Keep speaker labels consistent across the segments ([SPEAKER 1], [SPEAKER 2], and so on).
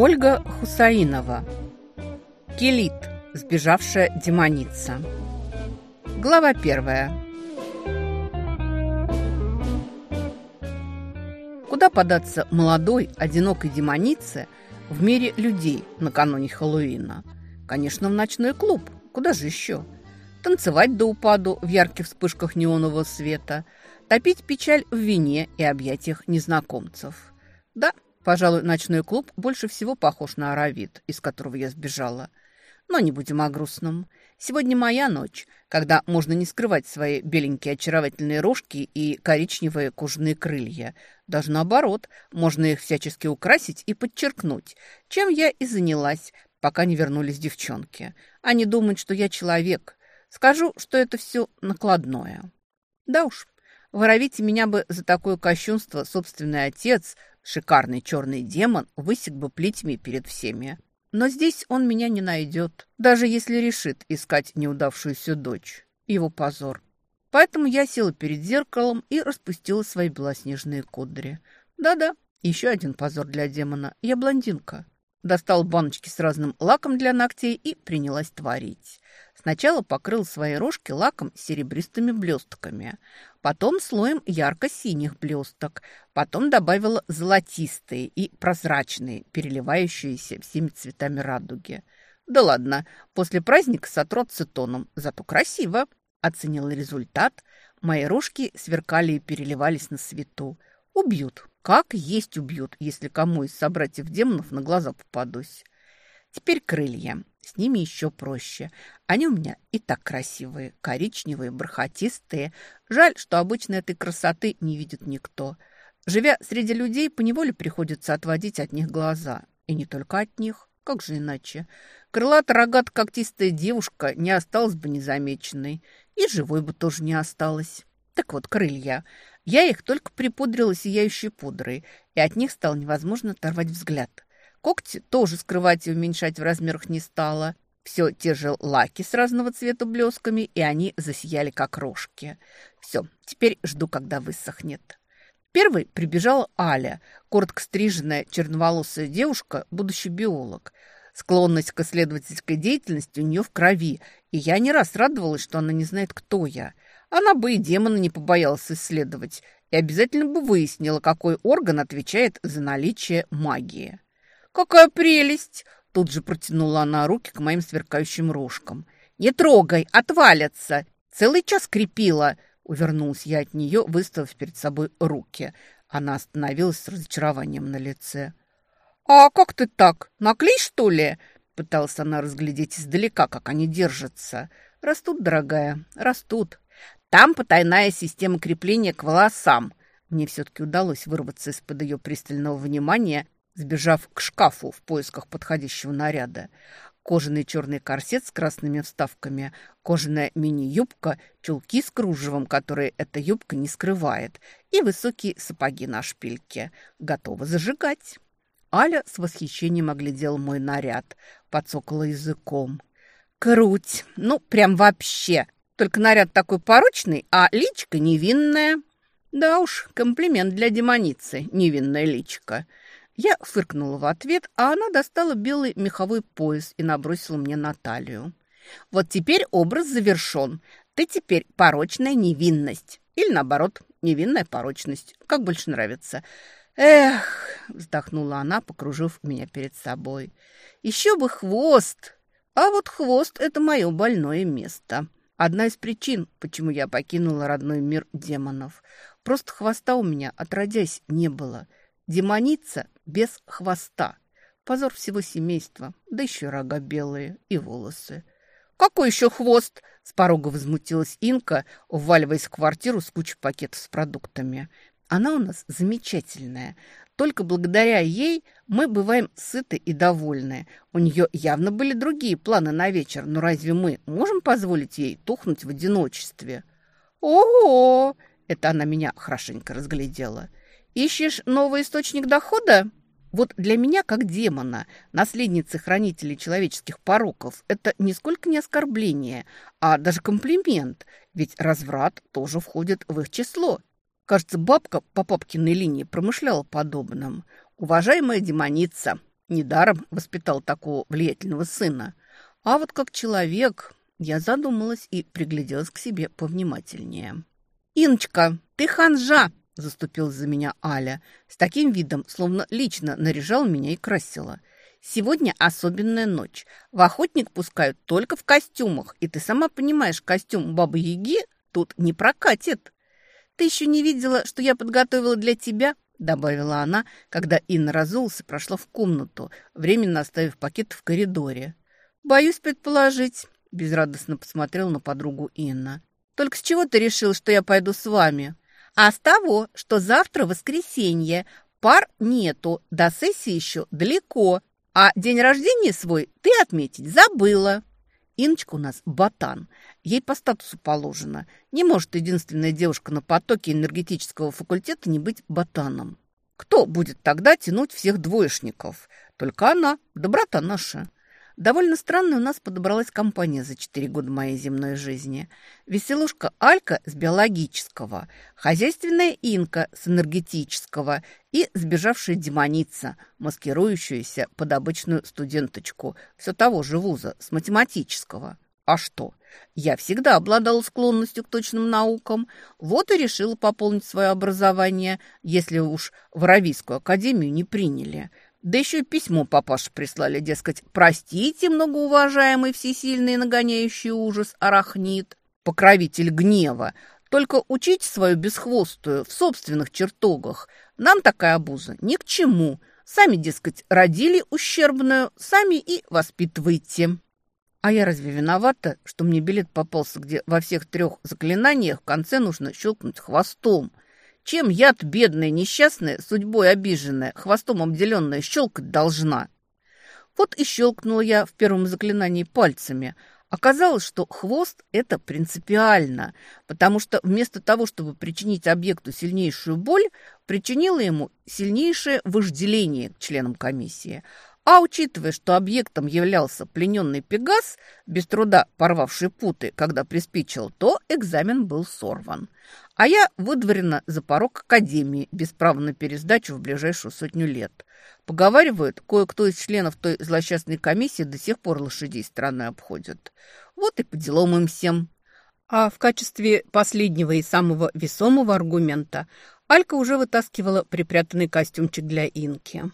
[SPEAKER 1] Ольга Хусаинова. Келит. Сбежавшая демоница. Глава первая. Куда податься молодой, одинокой демонице в мире людей накануне Хэллоуина? Конечно, в ночной клуб. Куда же еще? Танцевать до упаду в ярких вспышках неонового света, топить печаль в вине и объятиях незнакомцев. Да, Пожалуй, ночной клуб больше всего похож на Аравит, из которого я сбежала. Но не будем о грустном. Сегодня моя ночь, когда можно не скрывать свои беленькие очаровательные рожки и коричневые кожаные крылья. Даже наоборот, можно их всячески украсить и подчеркнуть, чем я и занялась, пока не вернулись девчонки. Они думают, что я человек. Скажу, что это все накладное. Да уж, воровите меня бы за такое кощунство собственный отец, Шикарный черный демон высек бы плетьми перед всеми. Но здесь он меня не найдет, даже если решит искать неудавшуюся дочь. Его позор. Поэтому я села перед зеркалом и распустила свои белоснежные кудри. Да-да, еще один позор для демона. Я блондинка. Достал баночки с разным лаком для ногтей и принялась творить. Сначала покрыл свои рожки лаком с серебристыми блестками, потом слоем ярко-синих блесток, потом добавила золотистые и прозрачные, переливающиеся всеми цветами радуги. Да ладно, после праздника сотру ацетоном, зато красиво. Оценила результат. Мои рожки сверкали и переливались на свету. Убьют. Как есть убьют, если кому из собратьев демонов на глаза попадусь. Теперь крылья. С ними еще проще. Они у меня и так красивые, коричневые, бархатистые. Жаль, что обычно этой красоты не видит никто. Живя среди людей, поневоле приходится отводить от них глаза. И не только от них. Как же иначе? Крылато-рогато-когтистая девушка не осталась бы незамеченной. И живой бы тоже не осталась. Так вот, крылья. Я их только припудрила сияющей пудрой, и от них стало невозможно оторвать взгляд. Когти тоже скрывать и уменьшать в размерах не стало. Все те же лаки с разного цвета блесками, и они засияли, как рожки. Все, теперь жду, когда высохнет. Первой прибежала Аля, коротко стриженная черноволосая девушка, будущий биолог. Склонность к исследовательской деятельности у нее в крови, и я не раз радовалась, что она не знает, кто я. Она бы и демона не побоялась исследовать, и обязательно бы выяснила, какой орган отвечает за наличие магии. «Какая прелесть!» Тут же протянула она руки к моим сверкающим рожкам. «Не трогай, отвалятся!» Целый час крепила. Увернулась я от нее, выставив перед собой руки. Она остановилась с разочарованием на лице. «А как ты так? Наклей, что ли?» Пыталась она разглядеть издалека, как они держатся. «Растут, дорогая, растут. Там потайная система крепления к волосам». Мне все-таки удалось вырваться из-под ее пристального внимания сбежав к шкафу в поисках подходящего наряда. Кожаный черный корсет с красными вставками, кожаная мини-юбка, чулки с кружевом, которые эта юбка не скрывает, и высокие сапоги на шпильке. Готова зажигать. Аля с восхищением оглядела мой наряд, подсокала языком. «Круть! Ну, прям вообще! Только наряд такой порочный, а личка невинная!» «Да уж, комплимент для демоницы, невинная личка!» Я фыркнула в ответ, а она достала белый меховой пояс и набросила мне на талию. «Вот теперь образ завершен. Ты теперь порочная невинность. Или, наоборот, невинная порочность. Как больше нравится». «Эх!» – вздохнула она, покружив меня перед собой. «Еще бы хвост!» А вот хвост – это мое больное место. Одна из причин, почему я покинула родной мир демонов. Просто хвоста у меня, отродясь, не было – Демоница без хвоста. Позор всего семейства, да еще рога белые и волосы. «Какой еще хвост?» – с порога возмутилась Инка, уваливаясь в квартиру с кучей пакетов с продуктами. «Она у нас замечательная. Только благодаря ей мы бываем сыты и довольны. У нее явно были другие планы на вечер, но разве мы можем позволить ей тухнуть в одиночестве?» «Ого!» – это она меня хорошенько разглядела – Ищешь новый источник дохода? Вот для меня, как демона, наследницы хранителей человеческих пороков, это нисколько не оскорбление, а даже комплимент, ведь разврат тоже входит в их число. Кажется, бабка по папкиной линии промышляла подобным. Уважаемая демоница, Недаром воспитал такого влиятельного сына. А вот как человек я задумалась и пригляделась к себе повнимательнее. «Иночка, ты ханжа!» – заступил за меня Аля, с таким видом, словно лично наряжал меня и красила. «Сегодня особенная ночь. В охотник пускают только в костюмах, и ты сама понимаешь, костюм Бабы-Яги тут не прокатит. Ты еще не видела, что я подготовила для тебя?» – добавила она, когда Инна разулась и прошла в комнату, временно оставив пакет в коридоре. «Боюсь предположить, Безрадостно посмотрел на подругу Инна. «Только с чего ты решил, что я пойду с вами?» «А с того, что завтра воскресенье, пар нету, до сессии еще далеко, а день рождения свой ты отметить забыла». Иночка у нас ботан. Ей по статусу положено. Не может единственная девушка на потоке энергетического факультета не быть ботаном. Кто будет тогда тянуть всех двоечников? Только она, доброта наша. Довольно странная у нас подобралась компания за четыре года моей земной жизни. Веселушка Алька с биологического, хозяйственная Инка с энергетического и сбежавшая демоница, маскирующаяся под обычную студенточку все того же вуза с математического. А что? Я всегда обладала склонностью к точным наукам, вот и решила пополнить свое образование, если уж в Аравийскую академию не приняли – да еще и письмо папаше прислали, дескать, «Простите, многоуважаемый всесильный нагоняющий ужас арахнит, покровитель гнева, только учите свою бесхвостую в собственных чертогах. Нам такая обуза ни к чему. Сами, дескать, родили ущербную, сами и воспитывайте». А я разве виновата, что мне билет попался, где во всех трех заклинаниях в конце нужно щелкнуть хвостом – чем яд бедная, несчастная, судьбой обиженная, хвостом обделенная, щелкать должна? Вот и щелкнула я в первом заклинании пальцами. Оказалось, что хвост – это принципиально, потому что вместо того, чтобы причинить объекту сильнейшую боль, причинила ему сильнейшее вожделение к членам комиссии – а учитывая, что объектом являлся плененный Пегас, без труда порвавший путы, когда приспичил, то экзамен был сорван. А я выдворена за порог академии, без права на пересдачу в ближайшую сотню лет. Поговаривают, кое-кто из членов той злосчастной комиссии до сих пор лошадей страны обходят. Вот и по делам им всем. А в качестве последнего и самого весомого аргумента Алька уже вытаскивала припрятанный костюмчик для Инки.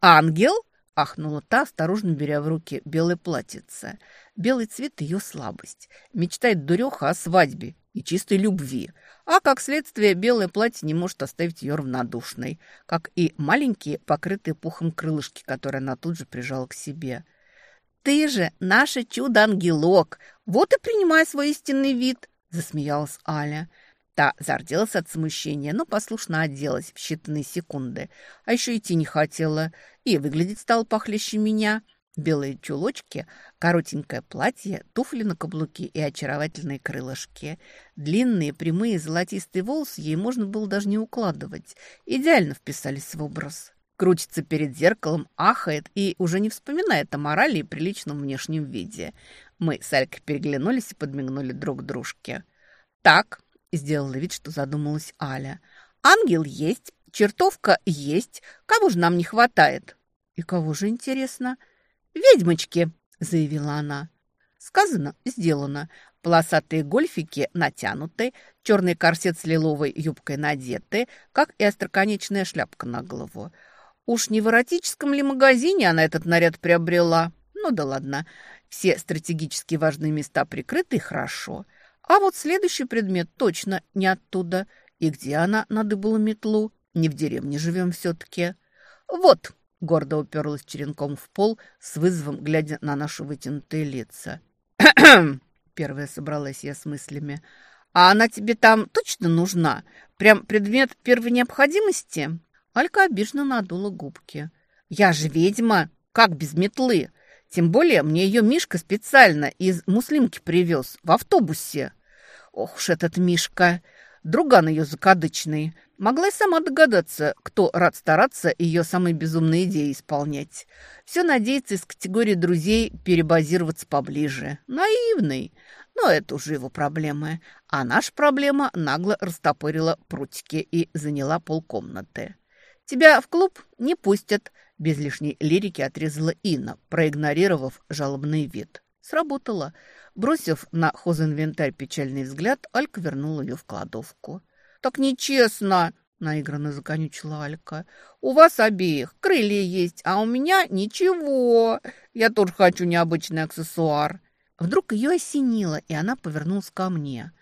[SPEAKER 1] «Ангел?» Ахнула та, осторожно беря в руки белое платьице. Белый цвет – ее слабость. Мечтает дуреха о свадьбе и чистой любви. А, как следствие, белое платье не может оставить ее равнодушной, как и маленькие, покрытые пухом крылышки, которые она тут же прижала к себе. «Ты же наше чудо-ангелок! Вот и принимай свой истинный вид!» – засмеялась Аля. Та зарделась от смущения, но послушно оделась в считанные секунды. А еще идти не хотела. И выглядеть стала похлеще меня. Белые чулочки, коротенькое платье, туфли на каблуке и очаровательные крылышки. Длинные, прямые, золотистые волосы ей можно было даже не укладывать. Идеально вписались в образ. Крутится перед зеркалом, ахает и уже не вспоминает о морали и приличном внешнем виде. Мы с Алькой переглянулись и подмигнули друг дружке. «Так, Сделала вид, что задумалась Аля. «Ангел есть, чертовка есть. Кого же нам не хватает?» «И кого же, интересно?» «Ведьмочки», — заявила она. Сказано, сделано. Полосатые гольфики натянуты, черный корсет с лиловой юбкой надеты, как и остроконечная шляпка на голову. Уж не в эротическом ли магазине она этот наряд приобрела? Ну да ладно, все стратегически важные места прикрыты хорошо. А вот следующий предмет точно не оттуда. И где она надыбала метлу? Не в деревне живем все-таки. Вот, гордо уперлась черенком в пол, с вызовом глядя на наши вытянутые лица. Первая собралась я с мыслями. «А она тебе там точно нужна? Прям предмет первой необходимости?» Алька обиженно надула губки. «Я же ведьма! Как без метлы? Тем более мне ее Мишка специально из Муслимки привез в автобусе». Ох уж этот Мишка! Друган ее закадычный. Могла и сама догадаться, кто рад стараться ее самые безумные идеи исполнять. Все надеется из категории друзей перебазироваться поближе. Наивный. Но это уже его проблемы. А наша проблема нагло растопырила прутики и заняла полкомнаты. «Тебя в клуб не пустят», – Без лишней лирики отрезала Инна, проигнорировав жалобный вид. Сработало. Бросив на хозинвентарь печальный взгляд, Алька вернула ее в кладовку. «Так нечестно!» – наигранно законючила Алька. «У вас обеих крылья есть, а у меня ничего. Я тоже хочу необычный аксессуар». Вдруг ее осенило, и она повернулась ко мне.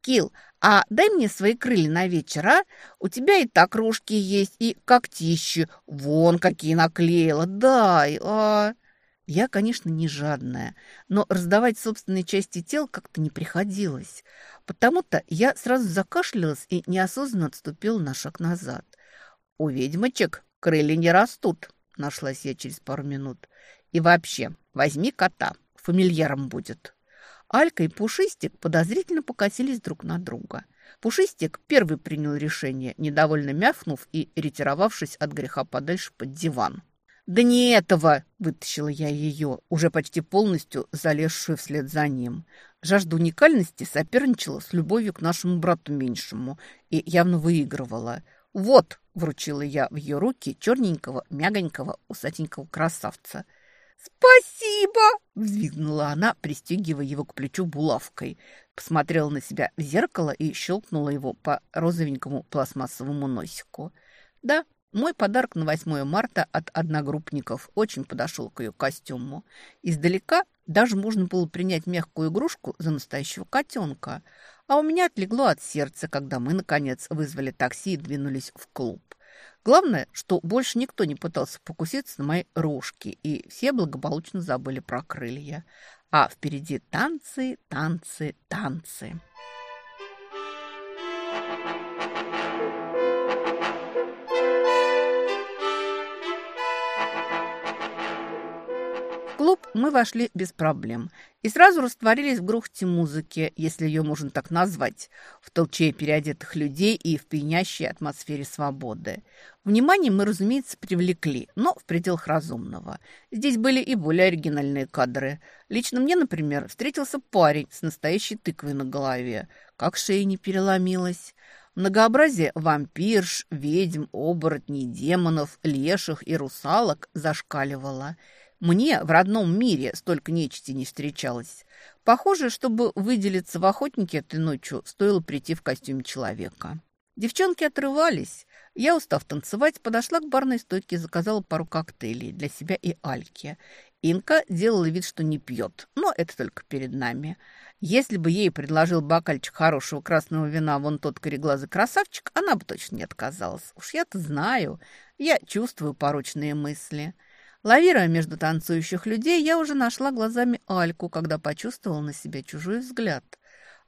[SPEAKER 1] «Кил, а дай мне свои крылья на вечер, а? У тебя и так рожки есть, и когтищи. Вон какие наклеила, дай, а!» Я, конечно, не жадная, но раздавать собственные части тел как-то не приходилось. Потому-то я сразу закашлялась и неосознанно отступила на шаг назад. «У ведьмочек крылья не растут», — нашлась я через пару минут. «И вообще, возьми кота, фамильяром будет». Алька и Пушистик подозрительно покатились друг на друга. Пушистик первый принял решение, недовольно мявкнув и ретировавшись от греха подальше под диван. «Да не этого!» – вытащила я ее, уже почти полностью залезшую вслед за ним. Жажда уникальности соперничала с любовью к нашему брату меньшему и явно выигрывала. «Вот!» – вручила я в ее руки черненького, мягонького, усатенького красавца. «Спасибо!» – взвизгнула она, пристегивая его к плечу булавкой. Посмотрела на себя в зеркало и щелкнула его по розовенькому пластмассовому носику. «Да, мой подарок на 8 марта от одногруппников очень подошел к ее костюму. Издалека даже можно было принять мягкую игрушку за настоящего котенка. А у меня отлегло от сердца, когда мы, наконец, вызвали такси и двинулись в клуб. Главное, что больше никто не пытался покуситься на мои рожки, и все благополучно забыли про крылья. А впереди танцы, танцы, танцы. Мы вошли без проблем и сразу растворились в грохоте музыки, если ее можно так назвать, в толче переодетых людей и в пьянящей атмосфере свободы. Внимание мы, разумеется, привлекли, но в пределах разумного. Здесь были и более оригинальные кадры. Лично мне, например, встретился парень с настоящей тыквой на голове. Как шея не переломилась. Многообразие вампирш, ведьм, оборотней, демонов, леших и русалок зашкаливало – мне в родном мире столько нечисти не встречалось. Похоже, чтобы выделиться в охотнике этой ночью, стоило прийти в костюме человека. Девчонки отрывались. Я, устав танцевать, подошла к барной стойке и заказала пару коктейлей для себя и Альки. Инка делала вид, что не пьет, но это только перед нами. Если бы ей предложил бокальчик хорошего красного вина вон тот кореглазый красавчик, она бы точно не отказалась. Уж я-то знаю, я чувствую порочные мысли. Лавируя между танцующих людей, я уже нашла глазами Альку, когда почувствовала на себе чужой взгляд.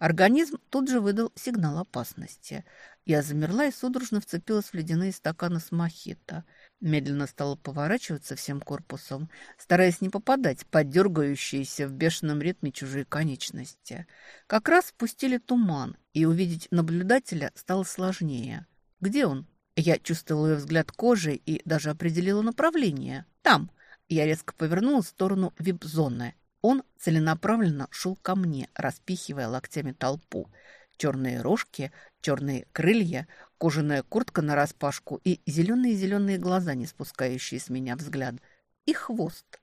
[SPEAKER 1] Организм тут же выдал сигнал опасности. Я замерла и судорожно вцепилась в ледяные стаканы с мохито. Медленно стала поворачиваться всем корпусом, стараясь не попадать под дергающиеся в бешеном ритме чужие конечности. Как раз спустили туман, и увидеть наблюдателя стало сложнее. Где он? Я чувствовала ее взгляд кожи и даже определила направление. Там. Я резко повернулась в сторону вип-зоны. Он целенаправленно шел ко мне, распихивая локтями толпу. Черные рожки, черные крылья, кожаная куртка нараспашку и зеленые-зеленые глаза, не спускающие с меня взгляд. И хвост.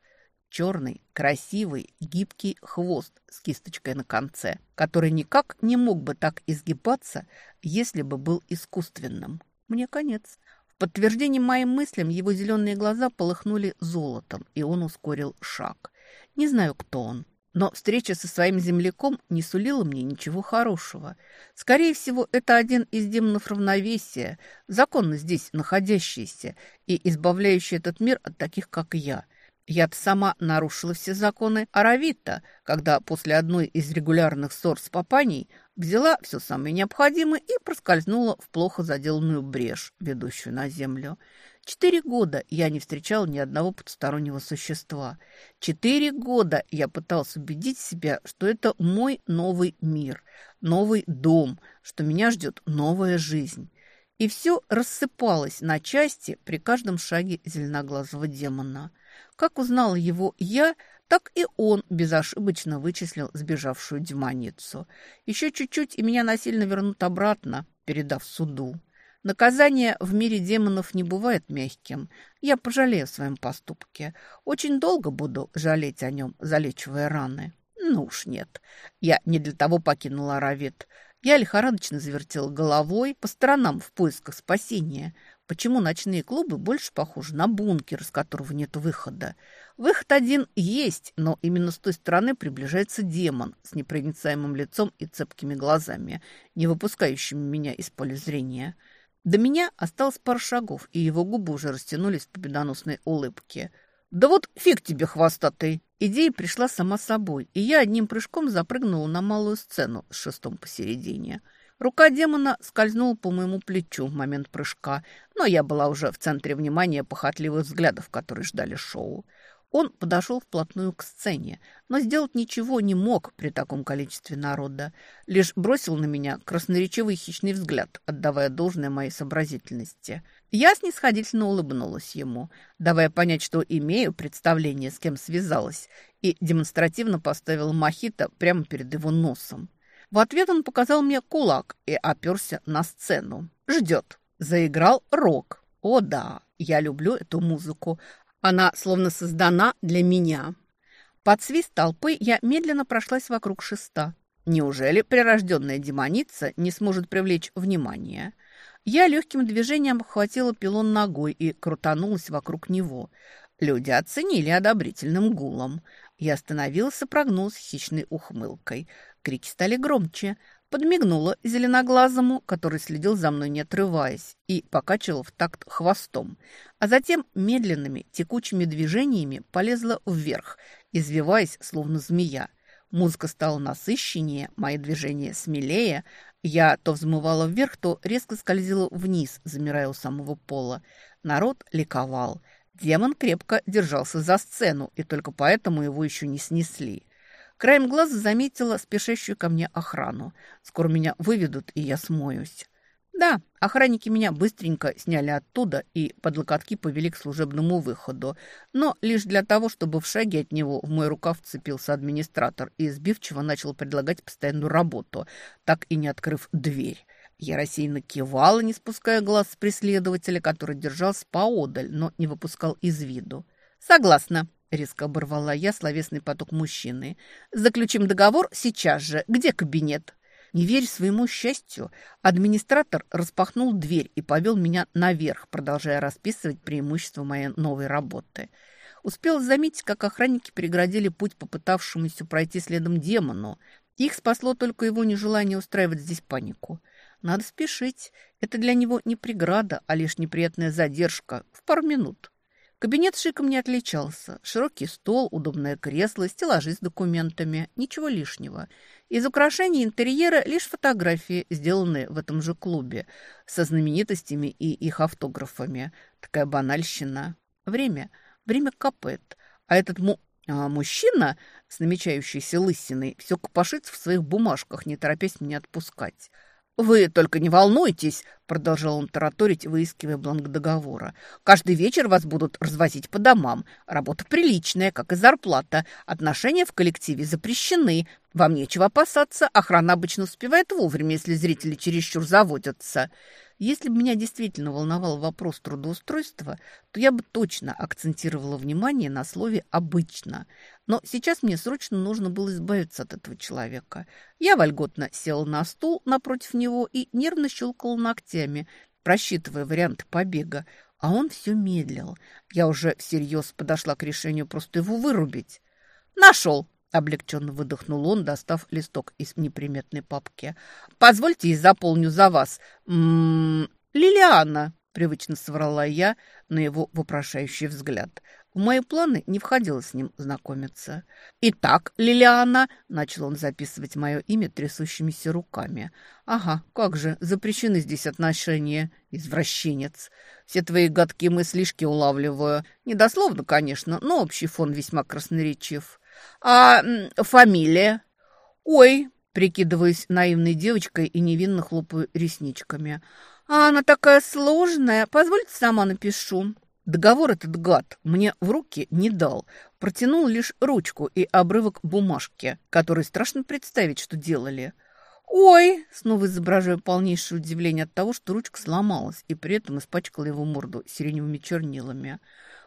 [SPEAKER 1] Черный, красивый, гибкий хвост с кисточкой на конце, который никак не мог бы так изгибаться, если бы был искусственным. Мне конец. В подтверждение моим мыслям его зеленые глаза полыхнули золотом, и он ускорил шаг. Не знаю, кто он, но встреча со своим земляком не сулила мне ничего хорошего. Скорее всего, это один из демонов равновесия, законно здесь находящийся и избавляющий этот мир от таких, как я – я-то сама нарушила все законы Аравита, когда после одной из регулярных ссор с папаней взяла все самое необходимое и проскользнула в плохо заделанную брешь, ведущую на землю. Четыре года я не встречал ни одного потустороннего существа. Четыре года я пытался убедить себя, что это мой новый мир, новый дом, что меня ждет новая жизнь. И все рассыпалось на части при каждом шаге зеленоглазого демона – как узнала его я, так и он безошибочно вычислил сбежавшую демоницу. Еще чуть-чуть, и меня насильно вернут обратно, передав суду. Наказание в мире демонов не бывает мягким. Я пожалею о своем поступке. Очень долго буду жалеть о нем, залечивая раны. Ну уж нет. Я не для того покинула Равит. Я лихорадочно завертела головой по сторонам в поисках спасения. Почему ночные клубы больше похожи на бункер, из которого нет выхода? Выход один есть, но именно с той стороны приближается демон с непроницаемым лицом и цепкими глазами, не выпускающими меня из поля зрения. До меня осталось пара шагов, и его губы уже растянулись в победоносной улыбке. «Да вот фиг тебе, хвостатый!» Идея пришла сама собой, и я одним прыжком запрыгнула на малую сцену с шестом посередине – Рука демона скользнула по моему плечу в момент прыжка, но я была уже в центре внимания похотливых взглядов, которые ждали шоу. Он подошел вплотную к сцене, но сделать ничего не мог при таком количестве народа. Лишь бросил на меня красноречивый хищный взгляд, отдавая должное моей сообразительности. Я снисходительно улыбнулась ему, давая понять, что имею представление, с кем связалась, и демонстративно поставила мохито прямо перед его носом. В ответ он показал мне кулак и оперся на сцену. Ждет. Заиграл рок. О да, я люблю эту музыку. Она словно создана для меня. Под свист толпы я медленно прошлась вокруг шеста. Неужели прирожденная демоница не сможет привлечь внимание? Я легким движением обхватила пилон ногой и крутанулась вокруг него. Люди оценили одобрительным гулом. Я остановился, прогнулся хищной ухмылкой. Крики стали громче. Подмигнула зеленоглазому, который следил за мной, не отрываясь, и покачивал в такт хвостом. А затем медленными текучими движениями полезла вверх, извиваясь, словно змея. Музыка стала насыщеннее, мои движения смелее. Я то взмывала вверх, то резко скользила вниз, замирая у самого пола. Народ ликовал. Демон крепко держался за сцену, и только поэтому его еще не снесли. Краем глаза заметила спешащую ко мне охрану. Скоро меня выведут, и я смоюсь. Да, охранники меня быстренько сняли оттуда и под локотки повели к служебному выходу, но лишь для того, чтобы в шаге от него в мой рукав вцепился администратор и сбивчиво начал предлагать постоянную работу, так и не открыв дверь. Я рассеянно кивала, не спуская глаз с преследователя, который держался поодаль, но не выпускал из виду. «Согласна», — резко оборвала я словесный поток мужчины. «Заключим договор сейчас же. Где кабинет?» Не веря своему счастью, администратор распахнул дверь и повел меня наверх, продолжая расписывать преимущества моей новой работы. Успел заметить, как охранники переградили путь попытавшемуся пройти следом демону. Их спасло только его нежелание устраивать здесь панику. Надо спешить. Это для него не преграда, а лишь неприятная задержка в пару минут. Кабинет шиком не отличался. Широкий стол, удобное кресло, стеллажи с документами. Ничего лишнего. Из украшений интерьера лишь фотографии, сделанные в этом же клубе, со знаменитостями и их автографами. Такая банальщина. Время. Время капает. А этот му а мужчина с намечающейся лысиной все копошится в своих бумажках, не торопясь меня отпускать. «Вы только не волнуйтесь», — продолжал он тараторить, выискивая бланк договора. «Каждый вечер вас будут развозить по домам. Работа приличная, как и зарплата. Отношения в коллективе запрещены. Вам нечего опасаться. Охрана обычно успевает вовремя, если зрители чересчур заводятся. Если бы меня действительно волновал вопрос трудоустройства, то я бы точно акцентировала внимание на слове «обычно». Но сейчас мне срочно нужно было избавиться от этого человека. Я вольготно села на стул напротив него и нервно щелкала ногтями, просчитывая варианты побега. А он все медлил. Я уже всерьез подошла к решению просто его вырубить. «Нашел!» Облегченно выдохнул он, достав листок из неприметной папки. «Позвольте, я заполню за вас. М -м -м, Лилиана!» Привычно соврала я на его вопрошающий взгляд. В мои планы не входило с ним знакомиться. «Итак, Лилиана!» – начал он записывать мое имя трясущимися руками. «Ага, как же, запрещены здесь отношения, извращенец. Все твои гадкие мыслишки улавливаю. Недословно, конечно, но общий фон весьма красноречив». А фамилия? Ой, прикидываясь наивной девочкой и невинно хлопаю ресничками. А она такая сложная. Позвольте сама напишу. Договор этот гад мне в руки не дал. Протянул лишь ручку и обрывок бумажки, который страшно представить, что делали. «Ой!» – снова изображаю полнейшее удивление от того, что ручка сломалась, и при этом испачкала его морду сиреневыми чернилами.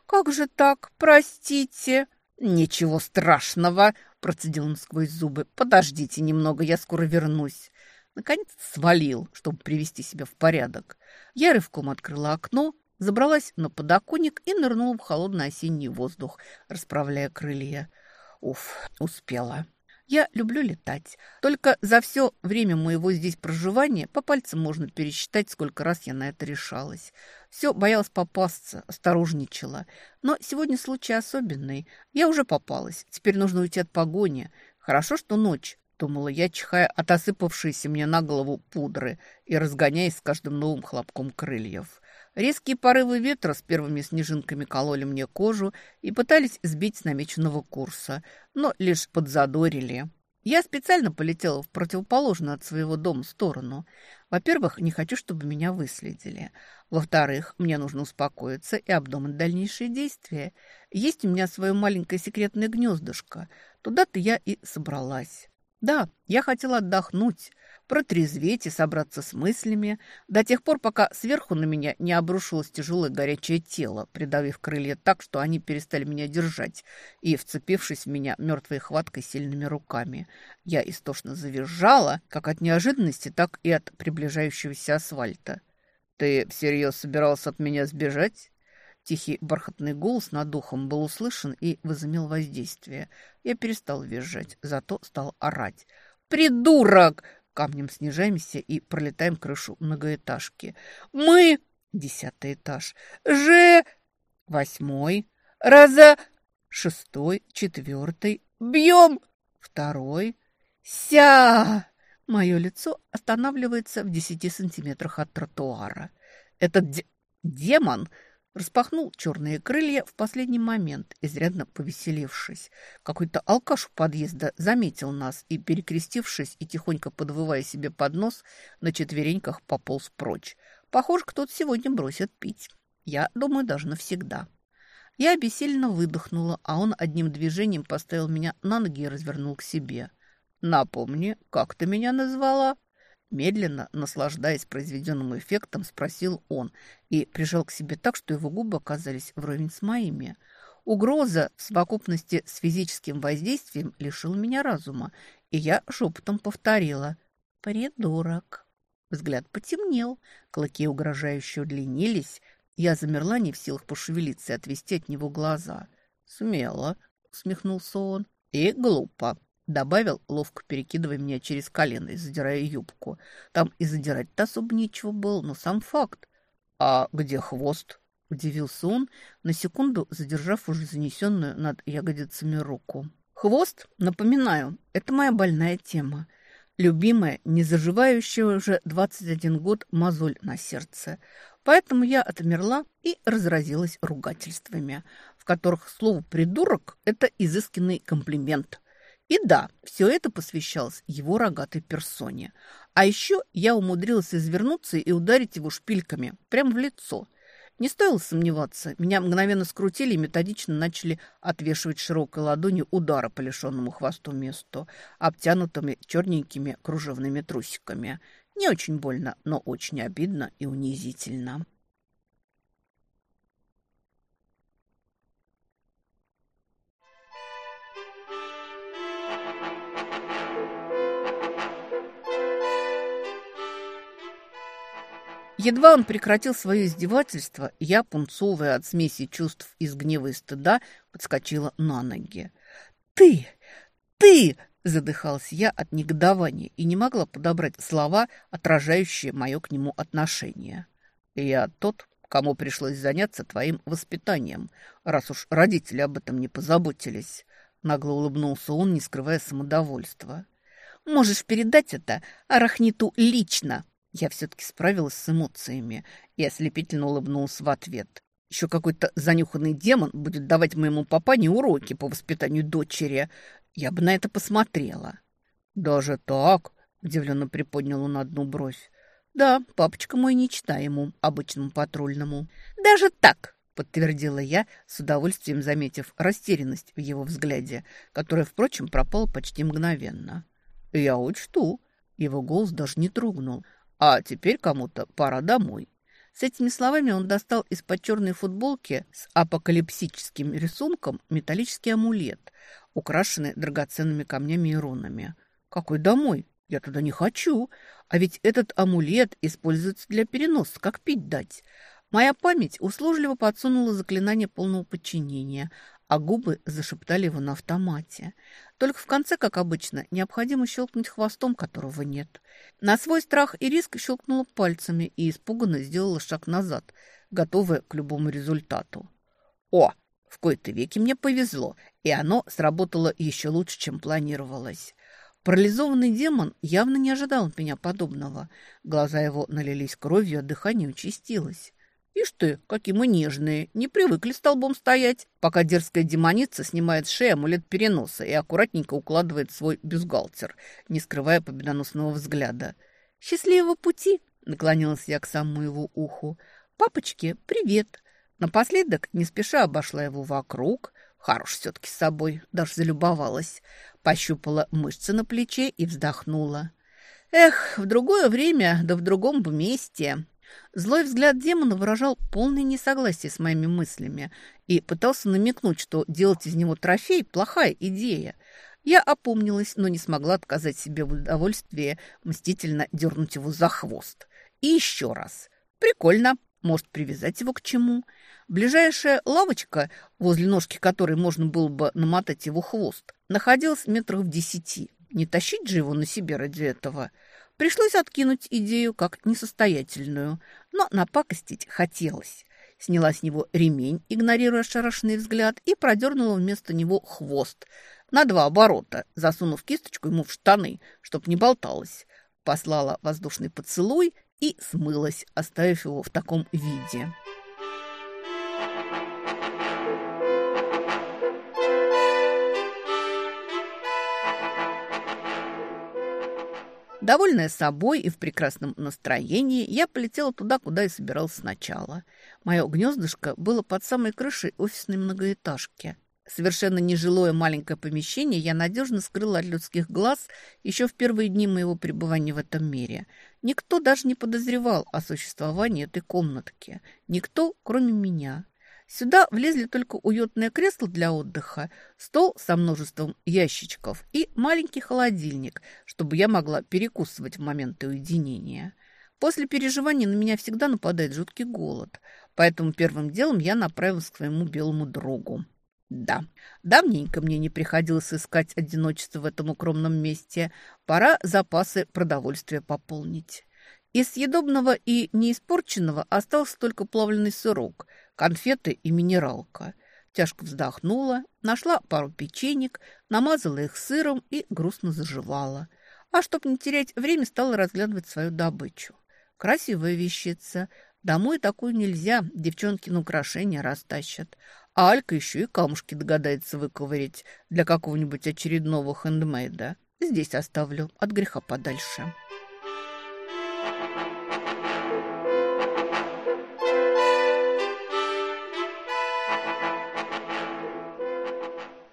[SPEAKER 1] «Как же так? Простите!» «Ничего страшного!» – процедил он сквозь зубы. «Подождите немного, я скоро вернусь». Наконец свалил, чтобы привести себя в порядок. Я рывком открыла окно, забралась на подоконник и нырнула в холодный осенний воздух, расправляя крылья. Уф, успела. Я люблю летать. Только за все время моего здесь проживания по пальцам можно пересчитать, сколько раз я на это решалась. Все боялась попасться, осторожничала. Но сегодня случай особенный. Я уже попалась. Теперь нужно уйти от погони. Хорошо, что ночь думала я, чихая от осыпавшейся мне на голову пудры и разгоняясь с каждым новым хлопком крыльев. Резкие порывы ветра с первыми снежинками кололи мне кожу и пытались сбить с намеченного курса, но лишь подзадорили. Я специально полетела в противоположную от своего дома сторону. Во-первых, не хочу, чтобы меня выследили. Во-вторых, мне нужно успокоиться и обдумать дальнейшие действия. Есть у меня свое маленькое секретное гнездышко. Туда-то я и собралась. Да, я хотела отдохнуть, протрезветь и собраться с мыслями до тех пор, пока сверху на меня не обрушилось тяжелое горячее тело, придавив крылья так, что они перестали меня держать и вцепившись в меня мертвой хваткой сильными руками. Я истошно завизжала, как от неожиданности, так и от приближающегося асфальта. «Ты всерьез собирался от меня сбежать?» Тихий бархатный голос над духом был услышан и возымел воздействие. Я перестал визжать, зато стал орать. «Придурок!» Камнем снижаемся и пролетаем крышу многоэтажки. «Мы...» Десятый этаж. «Же...» Восьмой. «Раза...» Шестой, четвертый. «Бьем!» Второй. «Ся!» Мое лицо останавливается в десяти сантиметрах от тротуара. Этот де демон Распахнул черные крылья в последний момент, изрядно повеселившись. Какой-то алкаш у подъезда заметил нас и, перекрестившись и тихонько подвывая себе под нос, на четвереньках пополз прочь. Похоже, кто-то сегодня бросит пить. Я думаю, даже навсегда. Я обессиленно выдохнула, а он одним движением поставил меня на ноги и развернул к себе. «Напомни, как ты меня назвала?» Медленно, наслаждаясь произведенным эффектом, спросил он и прижал к себе так, что его губы оказались вровень с моими. Угроза в совокупности с физическим воздействием лишила меня разума, и я шепотом повторила «Придурок». Взгляд потемнел, клыки угрожающе удлинились. Я замерла не в силах пошевелиться и отвести от него глаза. «Смело», — усмехнулся он, — «и глупо». Добавил, ловко перекидывая меня через колено и задирая юбку. Там и задирать-то особо нечего было, но сам факт. «А где хвост?» – удивился он, на секунду задержав уже занесенную над ягодицами руку. «Хвост, напоминаю, это моя больная тема. Любимая, не заживающая уже 21 год мозоль на сердце. Поэтому я отмерла и разразилась ругательствами, в которых слово «придурок» – это изысканный комплимент – и да, все это посвящалось его рогатой персоне. А еще я умудрилась извернуться и ударить его шпильками прямо в лицо. Не стоило сомневаться, меня мгновенно скрутили и методично начали отвешивать широкой ладонью удара по лишенному хвосту месту, обтянутыми черненькими кружевными трусиками. Не очень больно, но очень обидно и унизительно. Едва он прекратил свое издевательство, я, пунцовая от смеси чувств из гнева и стыда, подскочила на ноги. «Ты! Ты!» – задыхалась я от негодования и не могла подобрать слова, отражающие мое к нему отношение. «Я тот, кому пришлось заняться твоим воспитанием, раз уж родители об этом не позаботились», – нагло улыбнулся он, не скрывая самодовольства. «Можешь передать это Арахниту лично», я все-таки справилась с эмоциями и ослепительно улыбнулась в ответ. Еще какой-то занюханный демон будет давать моему папане уроки по воспитанию дочери. Я бы на это посмотрела. «Даже так?» – удивленно приподнял он одну бровь. «Да, папочка мой не читай ему, обычному патрульному». «Даже так?» – подтвердила я, с удовольствием заметив растерянность в его взгляде, которая, впрочем, пропала почти мгновенно. «Я учту», Его голос даже не трогнул. «А теперь кому-то пора домой». С этими словами он достал из-под черной футболки с апокалипсическим рисунком металлический амулет, украшенный драгоценными камнями и рунами. «Какой домой? Я туда не хочу. А ведь этот амулет используется для переноса, как пить дать. Моя память услужливо подсунула заклинание полного подчинения, а губы зашептали его на автомате. Только в конце, как обычно, необходимо щелкнуть хвостом, которого нет. На свой страх и риск щелкнула пальцами и испуганно сделала шаг назад, готовая к любому результату. «О, в кои-то веки мне повезло, и оно сработало еще лучше, чем планировалось». Парализованный демон явно не ожидал от меня подобного. Глаза его налились кровью, а дыхание участилось. Ишь ты, какие мы нежные, не привыкли столбом стоять, пока дерзкая демоница снимает с шеи амулет переноса и аккуратненько укладывает свой бюстгальтер, не скрывая победоносного взгляда. «Счастливого пути!» — наклонилась я к самому его уху. «Папочке, привет!» Напоследок не спеша обошла его вокруг. Хорош все-таки с собой, даже залюбовалась. Пощупала мышцы на плече и вздохнула. «Эх, в другое время, да в другом бы месте!» Злой взгляд демона выражал полное несогласие с моими мыслями и пытался намекнуть, что делать из него трофей – плохая идея. Я опомнилась, но не смогла отказать себе в удовольствии мстительно дернуть его за хвост. И еще раз. Прикольно. Может, привязать его к чему? Ближайшая лавочка, возле ножки которой можно было бы намотать его хвост, находилась метрах в десяти. Не тащить же его на себе ради этого – Пришлось откинуть идею как несостоятельную, но напакостить хотелось. Сняла с него ремень, игнорируя шарашный взгляд, и продернула вместо него хвост на два оборота, засунув кисточку ему в штаны, чтоб не болталось. Послала воздушный поцелуй и смылась, оставив его в таком виде. Довольная собой и в прекрасном настроении, я полетела туда, куда и собиралась сначала. Мое гнездышко было под самой крышей офисной многоэтажки. Совершенно нежилое маленькое помещение я надежно скрыла от людских глаз еще в первые дни моего пребывания в этом мире. Никто даже не подозревал о существовании этой комнатки. Никто, кроме меня. Сюда влезли только уютное кресло для отдыха, стол со множеством ящичков и маленький холодильник, чтобы я могла перекусывать в моменты уединения. После переживаний на меня всегда нападает жуткий голод, поэтому первым делом я направилась к своему белому другу. Да, давненько мне не приходилось искать одиночество в этом укромном месте. Пора запасы продовольствия пополнить. Из съедобного и неиспорченного остался только плавленый сырок – конфеты и минералка. Тяжко вздохнула, нашла пару печенек, намазала их сыром и грустно заживала. А чтобы не терять время, стала разглядывать свою добычу. Красивая вещица. Домой такую нельзя, девчонки на украшения растащат. А Алька еще и камушки догадается выковырять для какого-нибудь очередного хендмейда. Здесь оставлю, от греха подальше.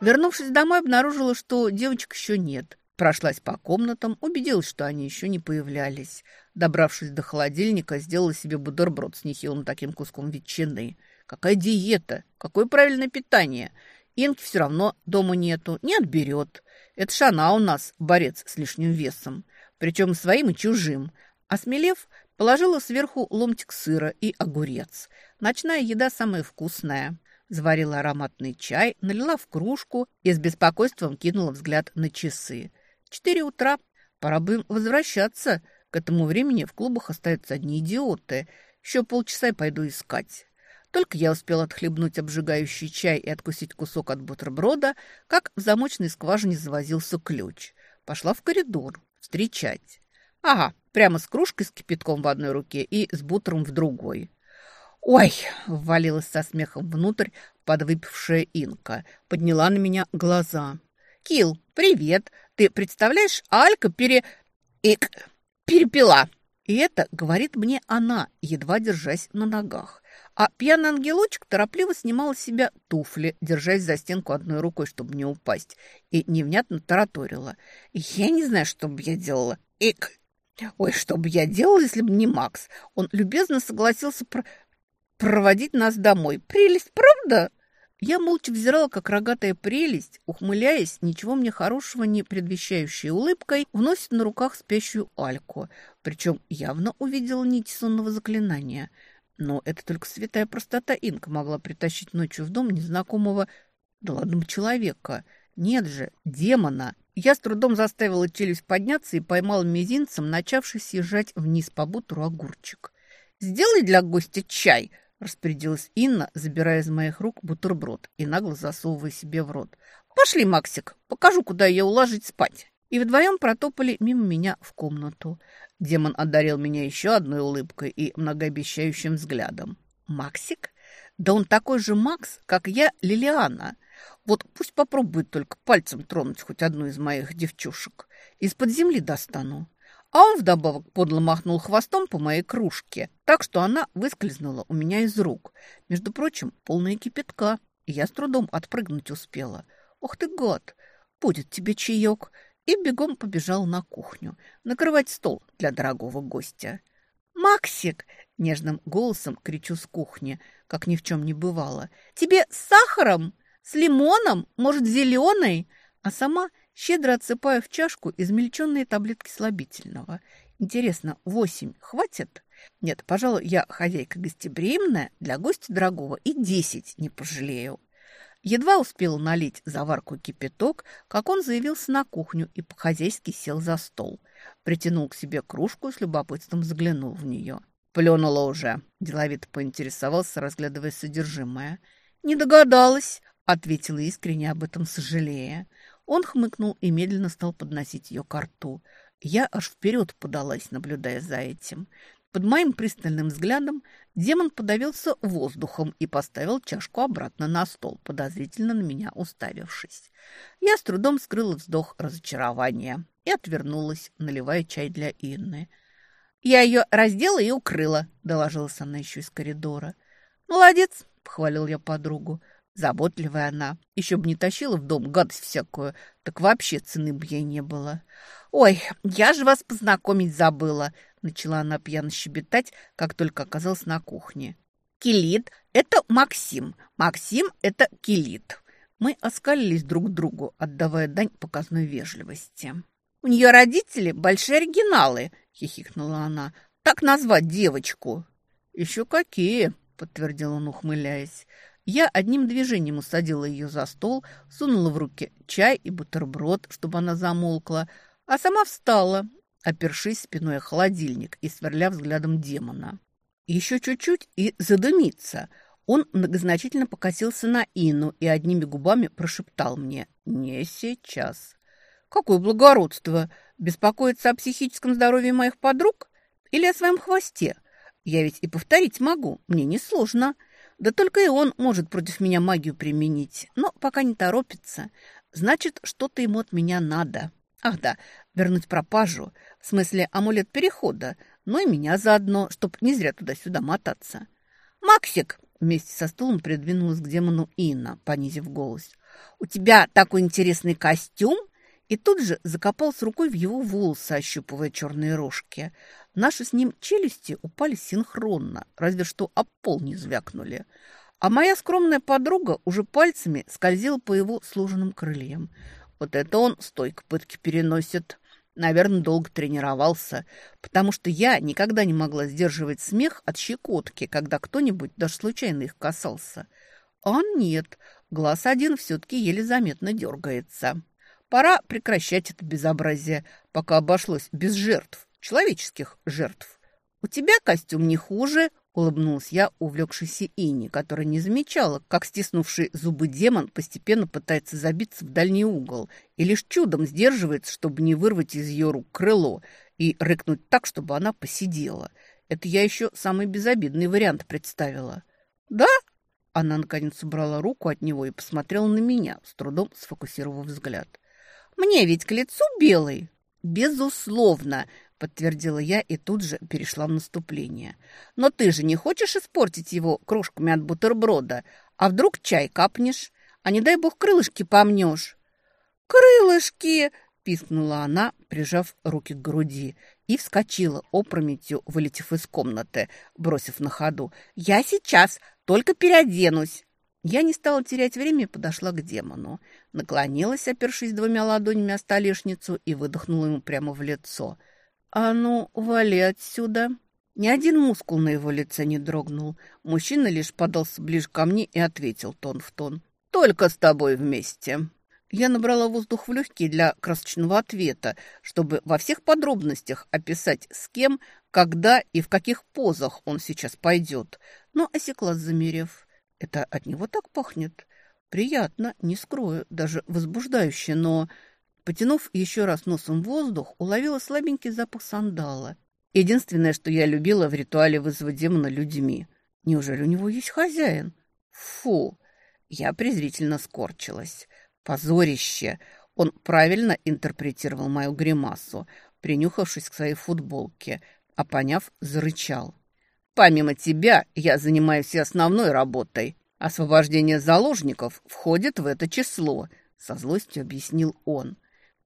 [SPEAKER 1] Вернувшись домой, обнаружила, что девочек еще нет. Прошлась по комнатам, убедилась, что они еще не появлялись. Добравшись до холодильника, сделала себе бутерброд с нехилым таким куском ветчины. Какая диета? Какое правильное питание? Инки все равно дома нету, не отберет. Это Шана у нас, борец с лишним весом. Причем своим и чужим. Осмелев, положила сверху ломтик сыра и огурец. Ночная еда самая вкусная. Заварила ароматный чай, налила в кружку и с беспокойством кинула взгляд на часы. Четыре утра. Пора бы возвращаться. К этому времени в клубах остаются одни идиоты. Еще полчаса и пойду искать. Только я успела отхлебнуть обжигающий чай и откусить кусок от бутерброда, как в замочной скважине завозился ключ. Пошла в коридор встречать. Ага, прямо с кружкой с кипятком в одной руке и с бутером в другой. «Ой!» — ввалилась со смехом внутрь подвыпившая инка. Подняла на меня глаза. «Килл, привет! Ты представляешь, Алька пере... Ик... перепила!» И это говорит мне она, едва держась на ногах. А пьяный ангелочек торопливо снимал с себя туфли, держась за стенку одной рукой, чтобы не упасть, и невнятно тараторила. «Я не знаю, что бы я делала Ик! Ой, что бы я делал, если бы не Макс? Он любезно согласился про... проводить нас домой. Прелесть, правда? Я молча взирала, как рогатая прелесть, ухмыляясь, ничего мне хорошего не предвещающей улыбкой, вносит на руках спящую Альку. Причем явно увидела нить сонного заклинания. Но это только святая простота Инка могла притащить ночью в дом незнакомого, да ладно, человека. Нет же, демона. Я с трудом заставила челюсть подняться и поймала мизинцем, начавший съезжать вниз по бутеру огурчик. «Сделай для гостя чай!» Распорядилась Инна, забирая из моих рук бутерброд и нагло засовывая себе в рот. «Пошли, Максик, покажу, куда ее уложить спать». И вдвоем протопали мимо меня в комнату. Демон одарил меня еще одной улыбкой и многообещающим взглядом. «Максик? Да он такой же Макс, как я, Лилиана. Вот пусть попробует только пальцем тронуть хоть одну из моих девчушек. Из-под земли достану. А он вдобавок подло махнул хвостом по моей кружке, так что она выскользнула у меня из рук. Между прочим, полная кипятка, и я с трудом отпрыгнуть успела. «Ох ты, гад! Будет тебе чаек!» И бегом побежал на кухню, накрывать стол для дорогого гостя. «Максик!» — нежным голосом кричу с кухни, как ни в чем не бывало. «Тебе с сахаром? С лимоном? Может, зеленой?» А сама щедро отсыпаю в чашку измельченные таблетки слабительного. Интересно, восемь хватит? Нет, пожалуй, я хозяйка гостеприимная, для гостя дорогого и десять не пожалею. Едва успела налить заварку кипяток, как он заявился на кухню и по-хозяйски сел за стол. Притянул к себе кружку и с любопытством заглянул в нее. «Пленула уже», – деловито поинтересовался, разглядывая содержимое. «Не догадалась», – ответила искренне об этом сожалея. Он хмыкнул и медленно стал подносить ее к рту. Я аж вперед подалась, наблюдая за этим. Под моим пристальным взглядом демон подавился воздухом и поставил чашку обратно на стол, подозрительно на меня уставившись. Я с трудом скрыла вздох разочарования и отвернулась, наливая чай для Инны. «Я ее раздела и укрыла», — доложилась она еще из коридора. «Молодец», — похвалил я подругу. Заботливая она. Еще бы не тащила в дом гадость всякую, так вообще цены бы ей не было. «Ой, я же вас познакомить забыла!» Начала она пьяно щебетать, как только оказалась на кухне. «Килит – это Максим, Максим – это Килит». Мы оскалились друг другу, отдавая дань показной вежливости. «У нее родители – большие оригиналы», – хихикнула она. «Так назвать девочку». «Еще какие!» – подтвердил он, ухмыляясь. Я одним движением усадила ее за стол, сунула в руки чай и бутерброд, чтобы она замолкла, а сама встала, опершись спиной о холодильник и сверля взглядом демона. Еще чуть-чуть и задымится. Он многозначительно покосился на Ину и одними губами прошептал мне «Не сейчас». «Какое благородство! Беспокоиться о психическом здоровье моих подруг? Или о своем хвосте? Я ведь и повторить могу, мне несложно». Да только и он может против меня магию применить, но пока не торопится. Значит, что-то ему от меня надо. Ах да, вернуть пропажу, в смысле амулет перехода, но и меня заодно, чтоб не зря туда-сюда мотаться. «Максик!» – вместе со стулом придвинулась к демону Инна, понизив голос. «У тебя такой интересный костюм!» И тут же закопался рукой в его волосы, ощупывая черные рожки. Наши с ним челюсти упали синхронно, разве что об пол не звякнули. А моя скромная подруга уже пальцами скользила по его сложенным крыльям. Вот это он стойко пытки переносит. Наверное, долго тренировался, потому что я никогда не могла сдерживать смех от щекотки, когда кто-нибудь даже случайно их касался. А нет, глаз один все-таки еле заметно дергается. Пора прекращать это безобразие, пока обошлось без жертв человеческих жертв. «У тебя костюм не хуже», — улыбнулась я увлекшейся Инне, которая не замечала, как стиснувший зубы демон постепенно пытается забиться в дальний угол и лишь чудом сдерживается, чтобы не вырвать из ее рук крыло и рыкнуть так, чтобы она посидела. Это я еще самый безобидный вариант представила. «Да?» Она, наконец, убрала руку от него и посмотрела на меня, с трудом сфокусировав взгляд. «Мне ведь к лицу белый?» «Безусловно!» подтвердила я и тут же перешла в наступление. «Но ты же не хочешь испортить его крошками от бутерброда? А вдруг чай капнешь? А не дай бог крылышки помнешь?» «Крылышки!» – пискнула она, прижав руки к груди, и вскочила опрометью, вылетев из комнаты, бросив на ходу. «Я сейчас, только переоденусь!» Я не стала терять время и подошла к демону. Наклонилась, опершись двумя ладонями о столешницу, и выдохнула ему прямо в лицо. «А ну, вали отсюда!» Ни один мускул на его лице не дрогнул. Мужчина лишь подался ближе ко мне и ответил тон в тон. «Только с тобой вместе!» Я набрала воздух в легкие для красочного ответа, чтобы во всех подробностях описать, с кем, когда и в каких позах он сейчас пойдет. Но осеклась, замерев. Это от него так пахнет? Приятно, не скрою, даже возбуждающе, но... Потянув еще раз носом воздух, уловила слабенький запах сандала. Единственное, что я любила в ритуале вызова демона людьми. Неужели у него есть хозяин? Фу! Я презрительно скорчилась. Позорище! Он правильно интерпретировал мою гримасу, принюхавшись к своей футболке, а поняв, зарычал. «Помимо тебя, я занимаюсь и основной работой. Освобождение заложников входит в это число», — со злостью объяснил он.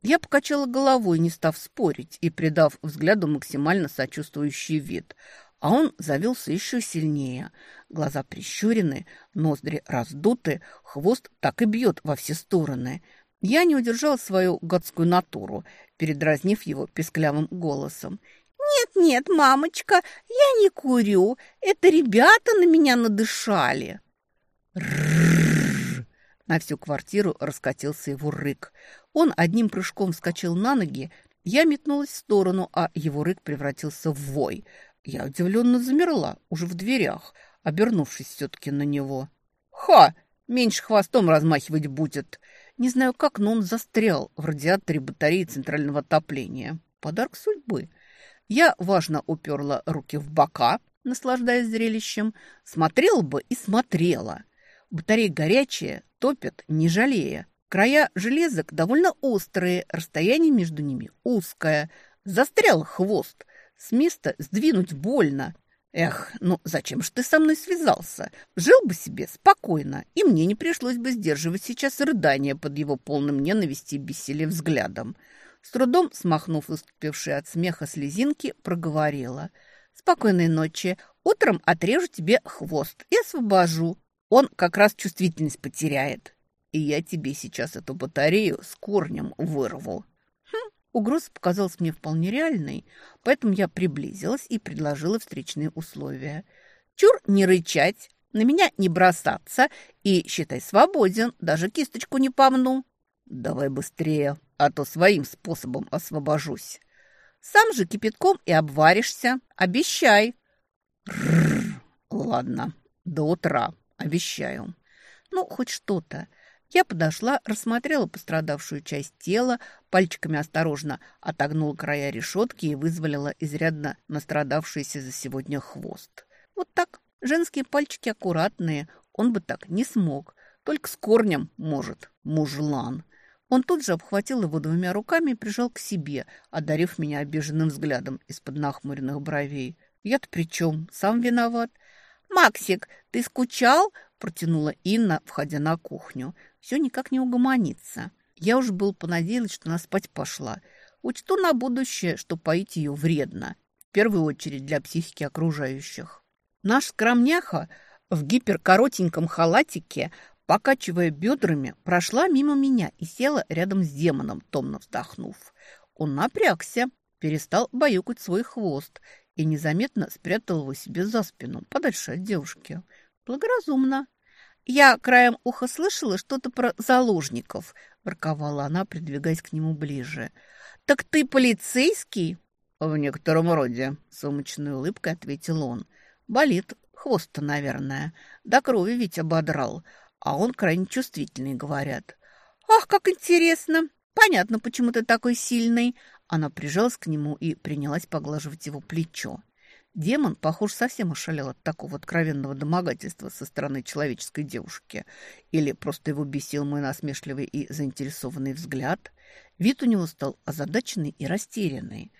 [SPEAKER 1] Я покачала головой, не став спорить и придав взгляду максимально сочувствующий вид. А он завелся еще сильнее. Глаза прищурены, ноздри раздуты, хвост так и бьет во все стороны. Я не удержала свою гадскую натуру, передразнив его песклявым голосом. «Нет-нет, мамочка, я не курю. Это ребята на меня надышали». На всю квартиру раскатился его рык. Он одним прыжком вскочил на ноги, я метнулась в сторону, а его рык превратился в вой – я удивленно замерла, уже в дверях, обернувшись все-таки на него. «Ха! Меньше хвостом размахивать будет!» Не знаю как, но он застрял в радиаторе батареи центрального отопления. Подарок судьбы. Я важно уперла руки в бока, наслаждаясь зрелищем. Смотрела бы и смотрела. Батарея горячая, топят, не жалея. Края железок довольно острые, расстояние между ними узкое. Застрял хвост. С места сдвинуть больно. Эх, ну зачем же ты со мной связался? Жил бы себе спокойно, и мне не пришлось бы сдерживать сейчас рыдания под его полным ненависти и бессилия взглядом. С трудом, смахнув выступившие от смеха слезинки, проговорила. «Спокойной ночи. Утром отрежу тебе хвост и освобожу. Он как раз чувствительность потеряет. И я тебе сейчас эту батарею с корнем вырву». Угроза показалась мне вполне реальной, поэтому я приблизилась и предложила встречные условия. Чур не рычать, на меня не бросаться и, считай, свободен, даже кисточку не помну. Давай быстрее, а то своим способом освобожусь. Сам же кипятком и обваришься. Обещай. Рррр, ладно, до утра, обещаю. Ну, хоть что-то. Я подошла, рассмотрела пострадавшую часть тела, пальчиками осторожно отогнула края решетки и вызволила изрядно настрадавшийся за сегодня хвост. Вот так. Женские пальчики аккуратные. Он бы так не смог. Только с корнем может. Мужлан. Он тут же обхватил его двумя руками и прижал к себе, одарив меня обиженным взглядом из-под нахмуренных бровей. Я-то при чем? Сам виноват. «Максик, ты скучал?» – протянула Инна, входя на кухню. Все никак не угомонится. Я уж был понадеялась, что она спать пошла. Учту на будущее, что поить ее вредно. В первую очередь для психики окружающих. Наш скромняха в гиперкоротеньком халатике, покачивая бедрами, прошла мимо меня и села рядом с демоном, томно вздохнув. Он напрягся, перестал баюкать свой хвост и незаметно спрятал его себе за спину, подальше от девушки. Благоразумно. «Я краем уха слышала что-то про заложников», – ворковала она, придвигаясь к нему ближе. «Так ты полицейский?» «В некотором роде», – с умочной улыбкой ответил он. «Болит. Хвост-то, наверное. До крови ведь ободрал. А он крайне чувствительный, говорят». «Ах, как интересно! Понятно, почему ты такой сильный». Она прижалась к нему и принялась поглаживать его плечо. Демон, похож, совсем ошалел от такого откровенного домогательства со стороны человеческой девушки. Или просто его бесил мой насмешливый и заинтересованный взгляд. Вид у него стал озадаченный и растерянный.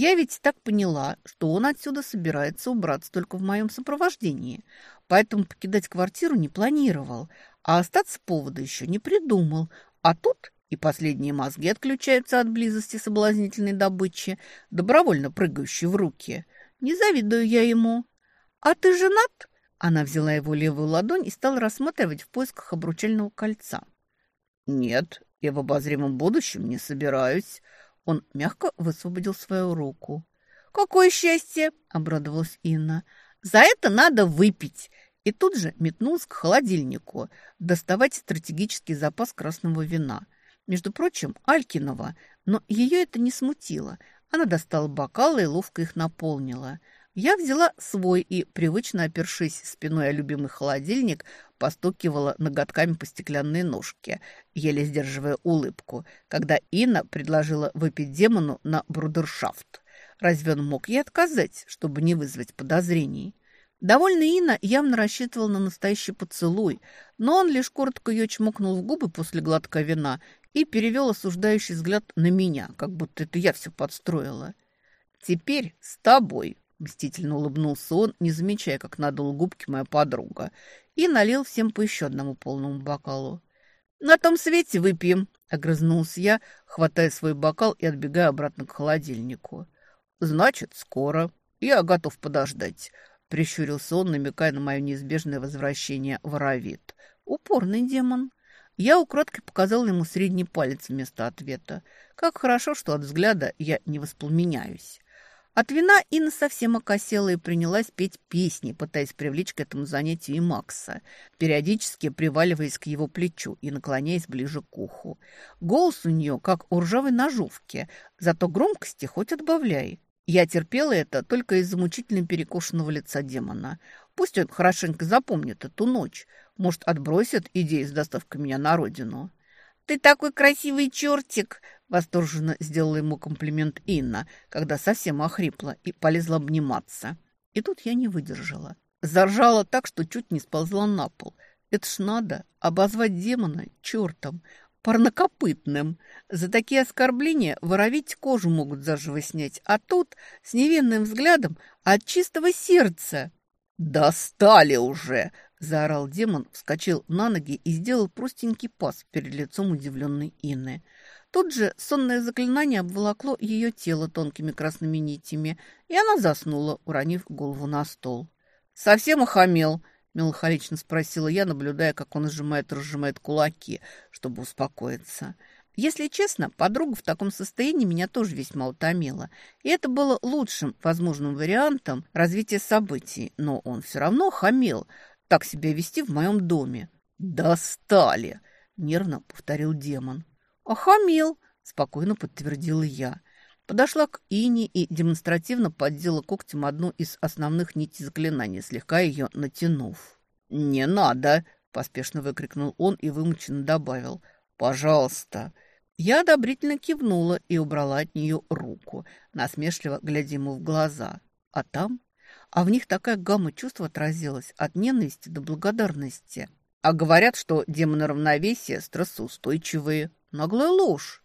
[SPEAKER 1] Я ведь так поняла, что он отсюда собирается убраться только в моем сопровождении, поэтому покидать квартиру не планировал, а остаться повода еще не придумал. А тут и последние мозги отключаются от близости соблазнительной добычи, добровольно прыгающей в руки. Не завидую я ему. «А ты женат?» Она взяла его левую ладонь и стала рассматривать в поисках обручального кольца. «Нет, я в обозримом будущем не собираюсь». Он мягко высвободил свою руку. «Какое счастье!» – обрадовалась Инна. «За это надо выпить!» И тут же метнулся к холодильнику доставать стратегический запас красного вина. Между прочим, Алькинова, но ее это не смутило. Она достала бокалы и ловко их наполнила – я взяла свой и, привычно опершись спиной о любимый холодильник, постукивала ноготками по стеклянной ножке, еле сдерживая улыбку, когда Инна предложила выпить демону на брудершафт. Разве он мог ей отказать, чтобы не вызвать подозрений? Довольный Инна явно рассчитывал на настоящий поцелуй, но он лишь коротко ее чмокнул в губы после глотка вина и перевел осуждающий взгляд на меня, как будто это я все подстроила. «Теперь с тобой», Мстительно улыбнулся он, не замечая, как надул губки моя подруга, и налил всем по еще одному полному бокалу. «На том свете выпьем», — огрызнулся я, хватая свой бокал и отбегая обратно к холодильнику. «Значит, скоро. Я готов подождать», — прищурился он, намекая на мое неизбежное возвращение в Равит. «Упорный демон». Я украдкой показал ему средний палец вместо ответа. Как хорошо, что от взгляда я не воспламеняюсь. От вина Инна совсем окосела и принялась петь песни, пытаясь привлечь к этому занятию и Макса, периодически приваливаясь к его плечу и наклоняясь ближе к уху. Голос у нее, как у ржавой ножовки, зато громкости хоть отбавляй. Я терпела это только из-за мучительно перекошенного лица демона. Пусть он хорошенько запомнит эту ночь. Может, отбросит идеи с доставкой меня на родину. «Ты такой красивый чертик!» – восторженно сделала ему комплимент Инна, когда совсем охрипла и полезла обниматься. И тут я не выдержала. Заржала так, что чуть не сползла на пол. Это ж надо обозвать демона чертом, парнокопытным. За такие оскорбления воровить кожу могут заживо снять, а тут с невинным взглядом от чистого сердца. «Достали уже!» Заорал демон, вскочил на ноги и сделал простенький пас перед лицом удивленной Инны. Тут же сонное заклинание обволокло ее тело тонкими красными нитями, и она заснула, уронив голову на стол. «Совсем охамел?» – меланхолично спросила я, наблюдая, как он сжимает и разжимает кулаки, чтобы успокоиться. Если честно, подруга в таком состоянии меня тоже весьма утомила, и это было лучшим возможным вариантом развития событий, но он все равно хамел – так себя вести в моем доме. «Достали!» – нервно повторил демон. «Охамел!» – спокойно подтвердила я. Подошла к Ине и демонстративно поддела когтем одну из основных нитей заклинания, слегка ее натянув. «Не надо!» – поспешно выкрикнул он и вымученно добавил. «Пожалуйста!» Я одобрительно кивнула и убрала от нее руку, насмешливо глядя ему в глаза. А там а в них такая гамма чувств отразилась от ненависти до благодарности. А говорят, что демоны равновесия стрессоустойчивые. Наглая ложь.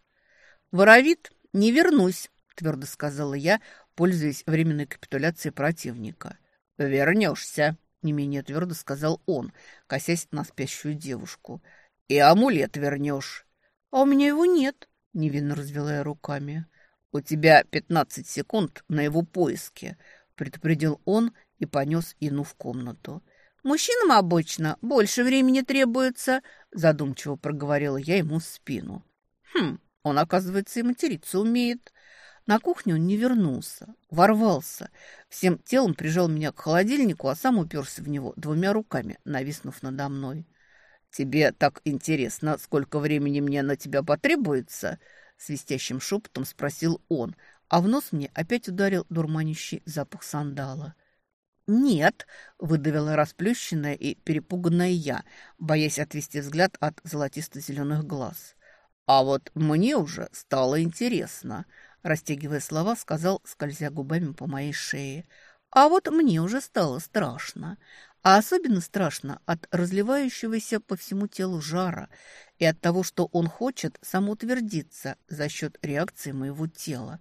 [SPEAKER 1] «Воровит, не вернусь», – твердо сказала я, пользуясь временной капитуляцией противника. «Вернешься», – не менее твердо сказал он, косясь на спящую девушку. «И амулет вернешь». «А у меня его нет», – невинно развела я руками. «У тебя пятнадцать секунд на его поиске предупредил он и понес Ину в комнату. «Мужчинам обычно больше времени требуется», задумчиво проговорила я ему в спину. «Хм, он, оказывается, и материться умеет». На кухню он не вернулся, ворвался, всем телом прижал меня к холодильнику, а сам уперся в него двумя руками, нависнув надо мной. «Тебе так интересно, сколько времени мне на тебя потребуется?» Свистящим шепотом спросил он, а в нос мне опять ударил дурманящий запах сандала. «Нет», — выдавила расплющенная и перепуганная я, боясь отвести взгляд от золотисто-зеленых глаз. «А вот мне уже стало интересно», — растягивая слова, сказал, скользя губами по моей шее. «А вот мне уже стало страшно. А особенно страшно от разливающегося по всему телу жара и от того, что он хочет самоутвердиться за счет реакции моего тела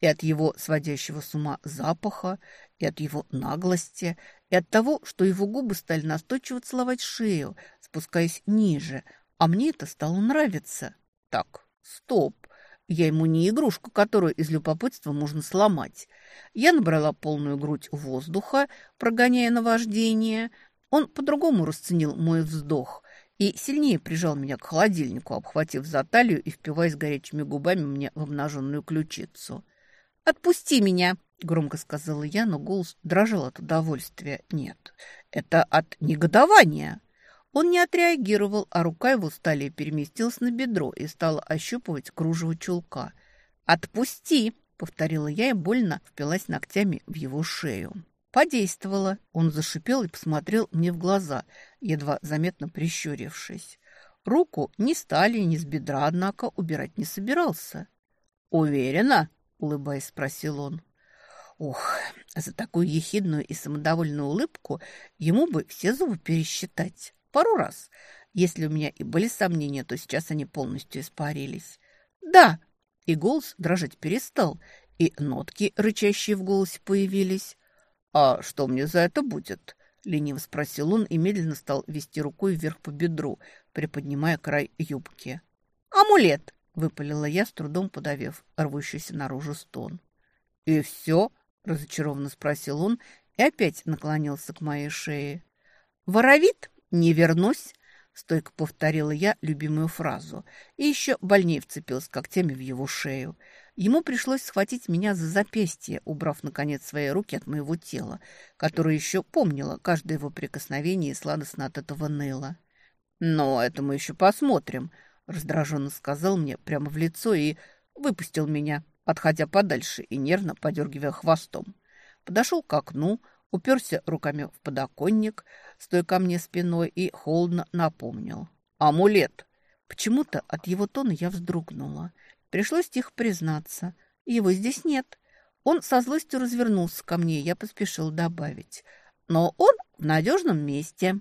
[SPEAKER 1] и от его сводящего с ума запаха, и от его наглости, и от того, что его губы стали настойчиво целовать шею, спускаясь ниже, а мне это стало нравиться. Так, стоп. Я ему не игрушка, которую из любопытства можно сломать. Я набрала полную грудь воздуха, прогоняя наваждение. Он по-другому расценил мой вздох и сильнее прижал меня к холодильнику, обхватив за талию и впиваясь горячими губами мне в обнаженную ключицу. «Отпусти меня!» — громко сказала я, но голос дрожал от удовольствия. «Нет, это от негодования!» Он не отреагировал, а рука его стали переместилась на бедро и стала ощупывать кружево чулка. «Отпусти!» — повторила я и больно впилась ногтями в его шею. Подействовало. Он зашипел и посмотрел мне в глаза, едва заметно прищурившись. Руку не стали, ни с бедра, однако, убирать не собирался. «Уверена?» — улыбаясь, спросил он. Ох, за такую ехидную и самодовольную улыбку ему бы все зубы пересчитать. Пару раз. Если у меня и были сомнения, то сейчас они полностью испарились. «Да!» И голос дрожать перестал, и нотки, рычащие в голосе, появились. «А что мне за это будет?» — лениво спросил он и медленно стал вести рукой вверх по бедру, приподнимая край юбки. «Амулет!» — выпалила я, с трудом подавив рвущийся наружу стон. «И все?» — разочарованно спросил он и опять наклонился к моей шее. «Воровит? Не вернусь!» — стойко повторила я любимую фразу и еще больнее вцепилась когтями в его шею. Ему пришлось схватить меня за запястье, убрав, наконец, свои руки от моего тела, которое еще помнило каждое его прикосновение и сладостно от этого ныло. «Но это мы еще посмотрим», — раздраженно сказал мне прямо в лицо и выпустил меня, отходя подальше и нервно подергивая хвостом. Подошел к окну, уперся руками в подоконник, стоя ко мне спиной, и холодно напомнил. «Амулет!» Почему-то от его тона я вздрогнула. Пришлось тихо признаться. Его здесь нет. Он со злостью развернулся ко мне, я поспешил добавить. Но он в надежном месте.